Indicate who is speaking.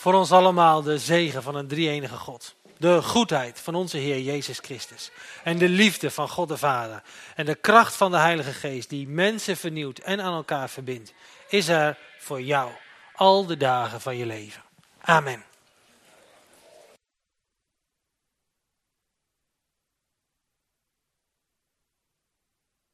Speaker 1: voor ons allemaal de zegen van een drie-enige God. De goedheid van onze Heer Jezus Christus. En de liefde van God de Vader. En de kracht van de Heilige Geest die mensen vernieuwt en aan elkaar verbindt. Is er voor jou al de dagen van je leven. Amen.